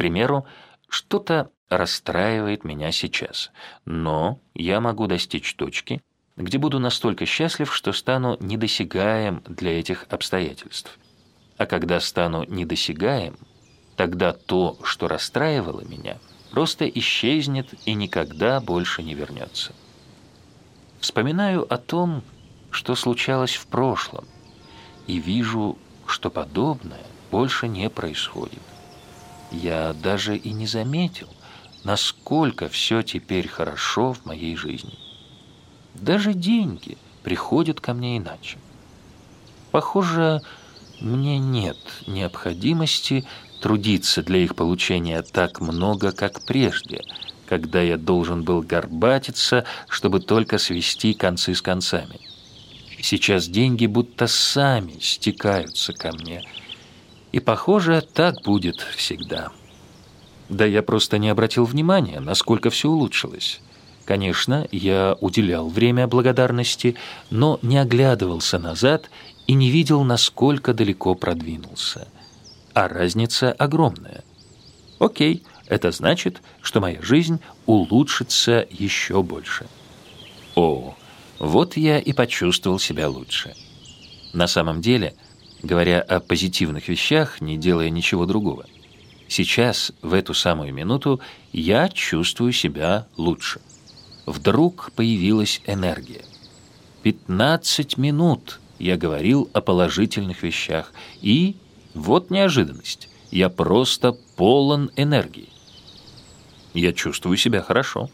примеру, что-то расстраивает меня сейчас, но я могу достичь точки, где буду настолько счастлив, что стану недосягаем для этих обстоятельств. А когда стану недосягаем, тогда то, что расстраивало меня, просто исчезнет и никогда больше не вернется. Вспоминаю о том, что случалось в прошлом, и вижу, что подобное больше не происходит. Я даже и не заметил, насколько все теперь хорошо в моей жизни. Даже деньги приходят ко мне иначе. Похоже, мне нет необходимости трудиться для их получения так много, как прежде, когда я должен был горбатиться, чтобы только свести концы с концами. Сейчас деньги будто сами стекаются ко мне. И, похоже, так будет всегда. Да я просто не обратил внимания, насколько все улучшилось. Конечно, я уделял время благодарности, но не оглядывался назад и не видел, насколько далеко продвинулся. А разница огромная. Окей, это значит, что моя жизнь улучшится еще больше. О, вот я и почувствовал себя лучше. На самом деле, говоря о позитивных вещах, не делая ничего другого, сейчас, в эту самую минуту, я чувствую себя лучше. Вдруг появилась энергия. 15 минут я говорил о положительных вещах, и вот неожиданность. Я просто полон энергии. Я чувствую себя хорошо.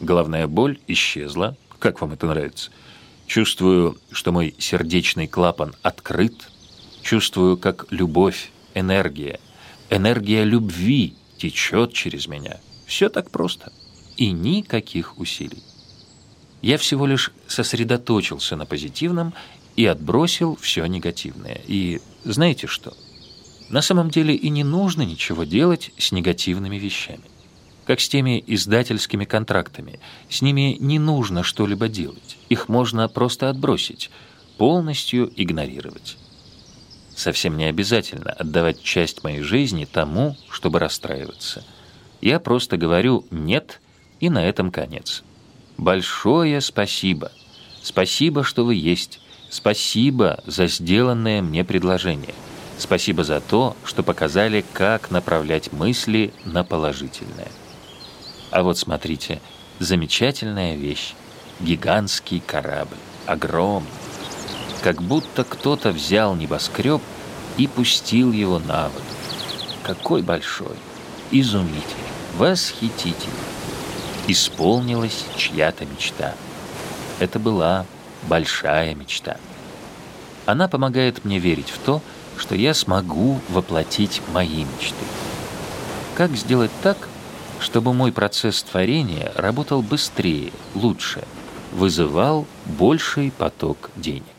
Головная боль исчезла, как вам это нравится? Чувствую, что мой сердечный клапан открыт. Чувствую, как любовь, энергия, энергия любви течет через меня. Все так просто. И никаких усилий. Я всего лишь сосредоточился на позитивном и отбросил все негативное. И знаете что? На самом деле и не нужно ничего делать с негативными вещами как с теми издательскими контрактами. С ними не нужно что-либо делать. Их можно просто отбросить, полностью игнорировать. Совсем не обязательно отдавать часть моей жизни тому, чтобы расстраиваться. Я просто говорю «нет» и на этом конец. Большое спасибо. Спасибо, что вы есть. Спасибо за сделанное мне предложение. Спасибо за то, что показали, как направлять мысли на положительное. А вот смотрите, замечательная вещь. Гигантский корабль. Огромный. Как будто кто-то взял небоскреб и пустил его на воду. Какой большой. Изумительный. Восхитительный. Исполнилась чья-то мечта. Это была большая мечта. Она помогает мне верить в то, что я смогу воплотить мои мечты. Как сделать так, чтобы мой процесс творения работал быстрее, лучше, вызывал больший поток денег.